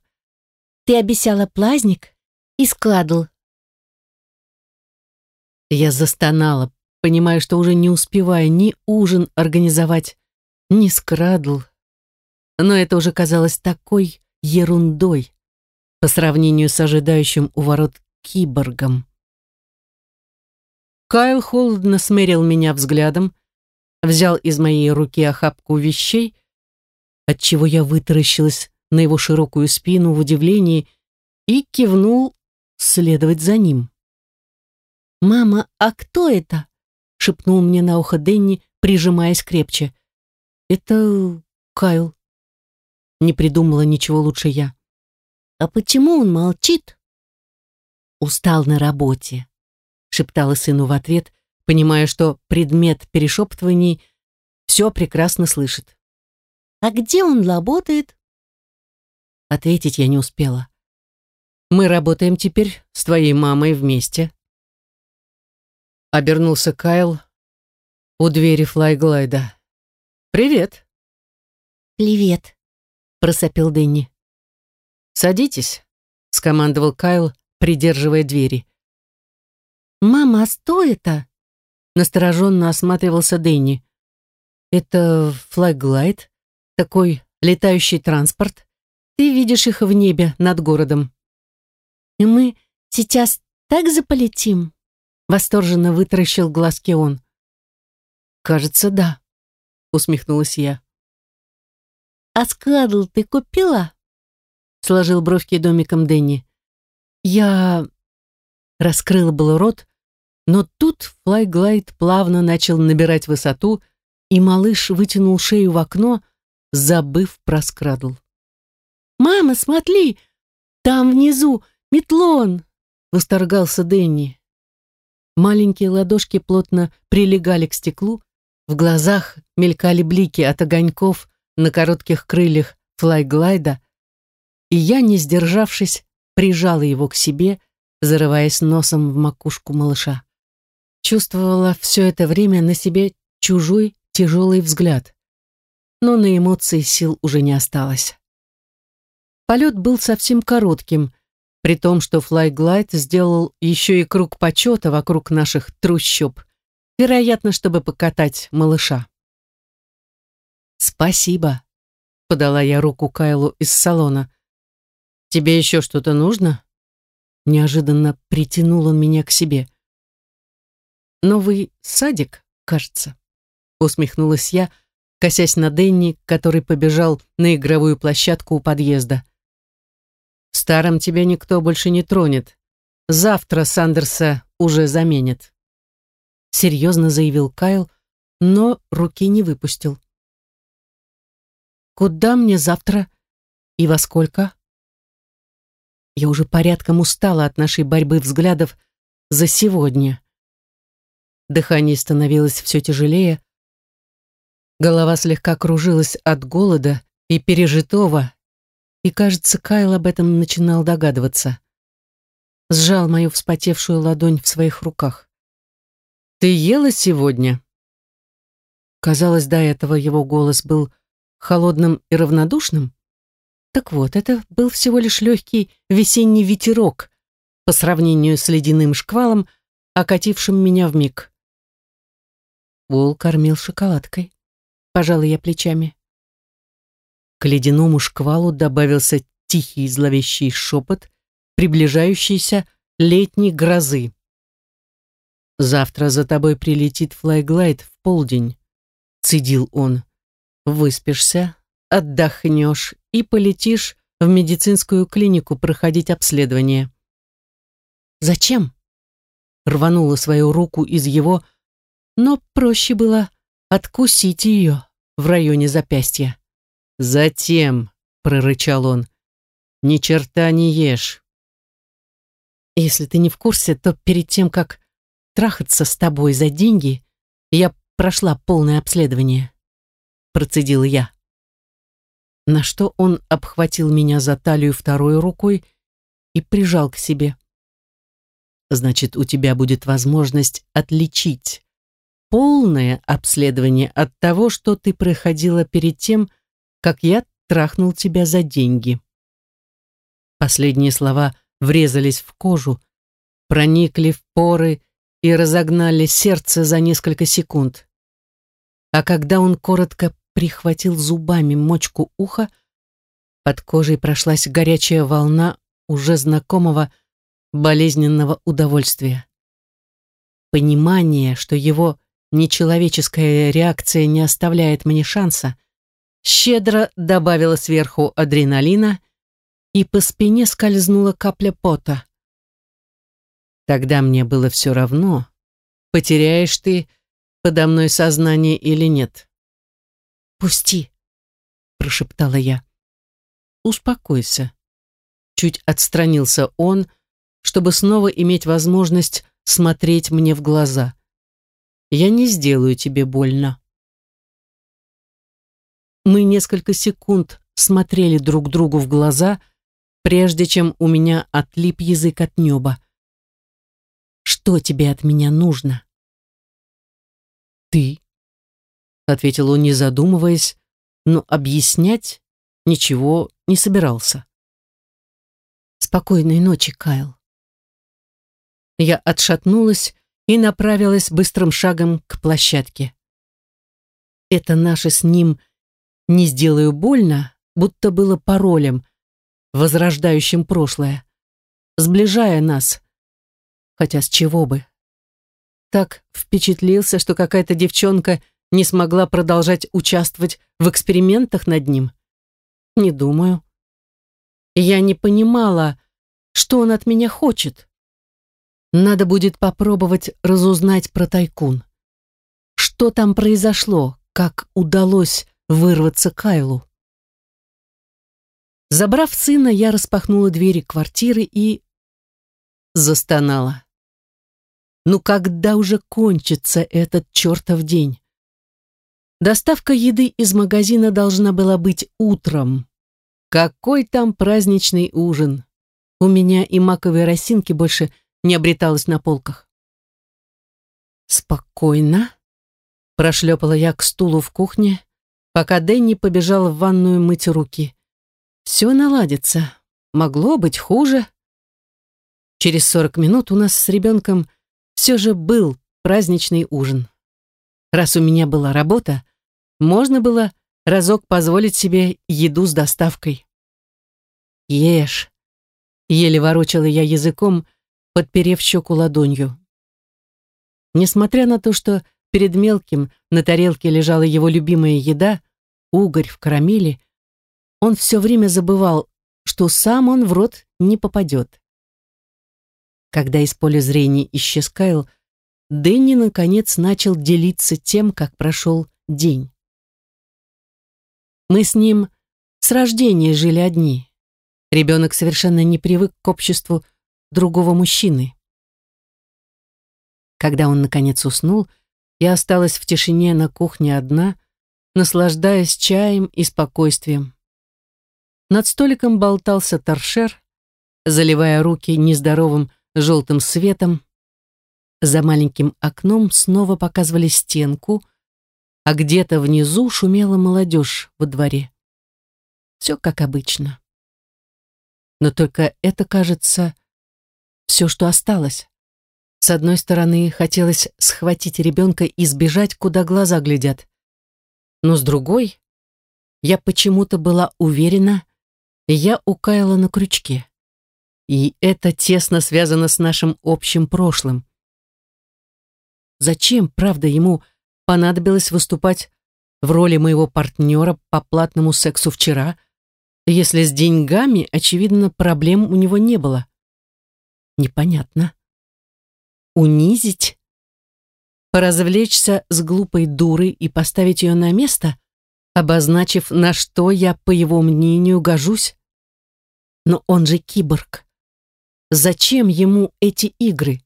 Ты обещала праздник и складл. Я застонала, понимая, что уже не успеваю ни ужин организовать, ни скрадл. Но это уже казалось такой ерундой. по сравнению с ожидающим у ворот киборгом. Кайл холодно смерил меня взглядом, взял из моей руки охапку вещей, отчего я вытаращилась на его широкую спину в удивлении и кивнул следовать за ним. «Мама, а кто это?» — шепнул мне на ухо Денни, прижимаясь крепче. «Это Кайл». Не придумала ничего лучше я. «А почему он молчит?» «Устал на работе», — шептала сыну в ответ, понимая, что предмет перешептываний все прекрасно слышит. «А где он работает?» Ответить я не успела. «Мы работаем теперь с твоей мамой вместе», Обернулся Кайл у двери флайглайда. «Привет». «Привет», — просопил Дэнни. «Садитесь», — скомандовал Кайл, придерживая двери. «Мама, а что это?» Настороженно осматривался Дэнни. «Это флайглайд, такой летающий транспорт. Ты видишь их в небе над городом». «И мы сейчас так заполетим?» Восторженно вытаращил глазки он. «Кажется, да», — усмехнулась я. «А складл ты купила?» Сложил бровки домиком Дэнни. «Я...» Раскрыла был рот, но тут флайглайд плавно начал набирать высоту, и малыш вытянул шею в окно, забыв про скрадл. «Мама, смотри! Там внизу метлон!» — восторгался Дэнни. Маленькие ладошки плотно прилегали к стеклу, в глазах мелькали блики от огоньков на коротких крыльях флайглайда, и я, не сдержавшись, прижала его к себе, зарываясь носом в макушку малыша. Чувствовала все это время на себе чужой тяжелый взгляд, но на эмоции сил уже не осталось. Полет был совсем коротким, при том, что Флайглайд сделал еще и круг почета вокруг наших трущоб, вероятно, чтобы покатать малыша. «Спасибо», — подала я руку Кайлу из салона. «Тебе еще что-то нужно?» Неожиданно притянул он меня к себе. «Новый садик, кажется», — усмехнулась я, косясь на Денни, который побежал на игровую площадку у подъезда. В старом тебя никто больше не тронет. Завтра Сандерса уже заменят. Серьезно заявил Кайл, но руки не выпустил. Куда мне завтра и во сколько? Я уже порядком устала от нашей борьбы взглядов за сегодня. Дыхание становилось все тяжелее, голова слегка кружилась от голода и пережитого, и, кажется, Кайл об этом начинал догадываться. Сжал мою вспотевшую ладонь в своих руках. «Ты ела сегодня?» Казалось, до этого его голос был холодным и равнодушным. Так вот, это был всего лишь легкий весенний ветерок по сравнению с ледяным шквалом, окатившим меня в миг. Вол кормил шоколадкой. Пожала я плечами. К ледяному шквалу добавился тихий зловещий шепот, приближающийся летней грозы. «Завтра за тобой прилетит флайглайд в полдень», — цедил он. «Выспишься, отдохнешь и полетишь в медицинскую клинику проходить обследование». «Зачем?» Рванула свою руку из его, но проще было откусить ее в районе запястья. «Затем», — прорычал он, — «ни черта не ешь». «Если ты не в курсе, то перед тем, как трахаться с тобой за деньги, я прошла полное обследование», — процедил я. На что он обхватил меня за талию второй рукой и прижал к себе. «Значит, у тебя будет возможность отличить полное обследование от того, что ты проходила перед тем, как я трахнул тебя за деньги. Последние слова врезались в кожу, проникли в поры и разогнали сердце за несколько секунд. А когда он коротко прихватил зубами мочку уха, под кожей прошлась горячая волна уже знакомого болезненного удовольствия. Понимание, что его нечеловеческая реакция не оставляет мне шанса, щедро добавила сверху адреналина, и по спине скользнула капля пота. Тогда мне было все равно, потеряешь ты подо мной сознание или нет. «Пусти», — прошептала я. «Успокойся». Чуть отстранился он, чтобы снова иметь возможность смотреть мне в глаза. «Я не сделаю тебе больно». Мы несколько секунд смотрели друг другу в глаза, прежде чем у меня отлип язык от неба. Что тебе от меня нужно? Ты, ответил он, не задумываясь, но объяснять ничего не собирался. Спокойной ночи, Кайл. Я отшатнулась и направилась быстрым шагом к площадке. Это наше с ним «не сделаю больно» будто было паролем, возрождающим прошлое, сближая нас, Хотя с чего бы? Так впечатлился, что какая-то девчонка не смогла продолжать участвовать в экспериментах над ним? Не думаю. Я не понимала, что он от меня хочет. Надо будет попробовать разузнать про тайкун. Что там произошло, как удалось вырваться Кайлу? Забрав сына, я распахнула двери квартиры и застонала. Ну когда уже кончится этот чертов день? Доставка еды из магазина должна была быть утром. Какой там праздничный ужин? У меня и маковой росинки больше не обреталось на полках. Спокойно. Прошлепала я к стулу в кухне, пока Дэнни побежал в ванную мыть руки. Все наладится. Могло быть хуже. Через сорок минут у нас с ребенком все же был праздничный ужин. Раз у меня была работа, можно было разок позволить себе еду с доставкой. «Ешь», — еле ворочала я языком, подперев щеку ладонью. Несмотря на то, что перед мелким на тарелке лежала его любимая еда, угорь в карамели, он все время забывал, что сам он в рот не попадет. Когда из поля зрения исчез Кайл, Дэнни наконец начал делиться тем, как прошел день. Мы с ним с рождения жили одни. Ребенок совершенно не привык к обществу другого мужчины. Когда он наконец уснул, я осталась в тишине на кухне одна, наслаждаясь чаем и спокойствием. Над столиком болтался торшер, заливая руки нездоровым желтым светом. За маленьким окном снова показывали стенку, а где-то внизу шумела молодежь во дворе. Все как обычно. Но только это, кажется, все, что осталось. С одной стороны, хотелось схватить ребенка и сбежать, куда глаза глядят. Но с другой, я почему-то была уверена, я укаяла на крючке. И это тесно связано с нашим общим прошлым. Зачем, правда, ему понадобилось выступать в роли моего партнера по платному сексу вчера, если с деньгами, очевидно, проблем у него не было? Непонятно. Унизить? Поразвлечься с глупой дурой и поставить ее на место, обозначив, на что я, по его мнению, гожусь? Но он же киборг. Зачем ему эти игры?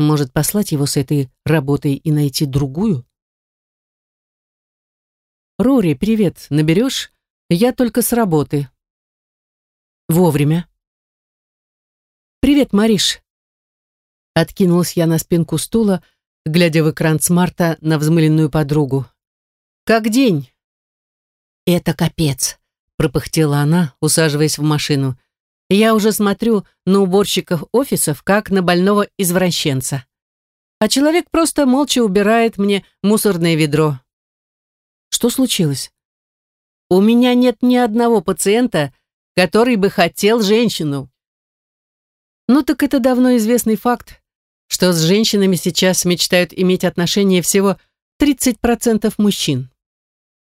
Может, послать его с этой работой и найти другую? «Рори, привет, наберешь? Я только с работы». «Вовремя». «Привет, Мариш». Откинулась я на спинку стула, глядя в экран смарта на взмыленную подругу. «Как день?» «Это капец», — пропыхтела она, усаживаясь в машину. Я уже смотрю на уборщиков офисов, как на больного извращенца. А человек просто молча убирает мне мусорное ведро. Что случилось? У меня нет ни одного пациента, который бы хотел женщину. Ну так это давно известный факт, что с женщинами сейчас мечтают иметь отношения всего 30% мужчин.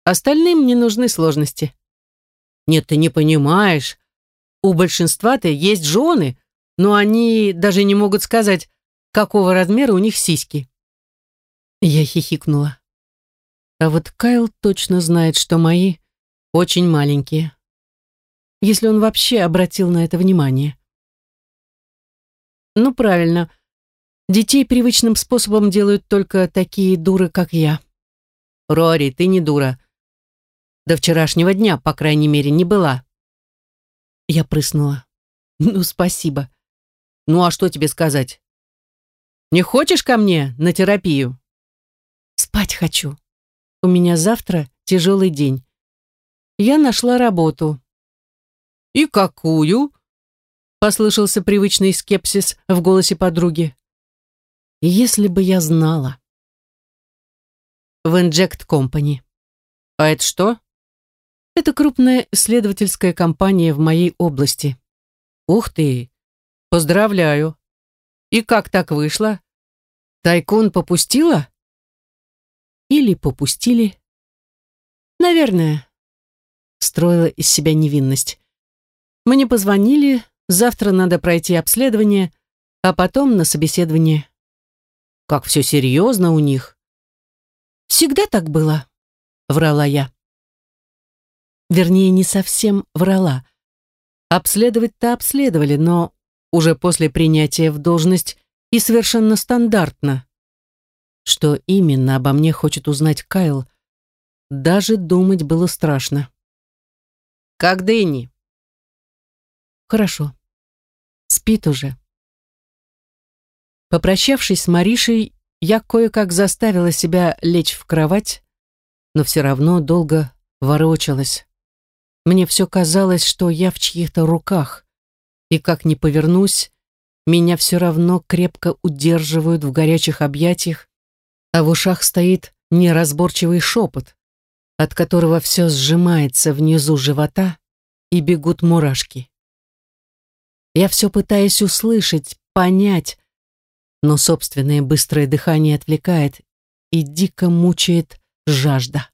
Остальным не нужны сложности. Нет, ты не понимаешь. У большинства-то есть жены, но они даже не могут сказать, какого размера у них сиськи. Я хихикнула. А вот Кайл точно знает, что мои очень маленькие. Если он вообще обратил на это внимание. Ну, правильно. Детей привычным способом делают только такие дуры, как я. Рори, ты не дура. До вчерашнего дня, по крайней мере, не была. Я прыснула. Ну, спасибо. Ну, а что тебе сказать? Не хочешь ко мне на терапию? Спать хочу. У меня завтра тяжелый день. Я нашла работу. «И какую?» Послышался привычный скепсис в голосе подруги. «Если бы я знала». В Inject Company. А это что? Это крупная исследовательская компания в моей области. Ух ты! Поздравляю. И как так вышло? Тайкун попустила? Или попустили? Наверное. Строила из себя невинность. Мне позвонили, завтра надо пройти обследование, а потом на собеседование. Как все серьезно у них. Всегда так было, врала я. Вернее, не совсем врала. Обследовать-то обследовали, но уже после принятия в должность и совершенно стандартно. Что именно обо мне хочет узнать Кайл, даже думать было страшно. «Как Дэнни?» «Хорошо. Спит уже». Попрощавшись с Маришей, я кое-как заставила себя лечь в кровать, но все равно долго ворочалась. Мне все казалось, что я в чьих-то руках, и как ни повернусь, меня все равно крепко удерживают в горячих объятиях, а в ушах стоит неразборчивый шепот, от которого все сжимается внизу живота и бегут мурашки. Я все пытаюсь услышать, понять, но собственное быстрое дыхание отвлекает и дико мучает жажда.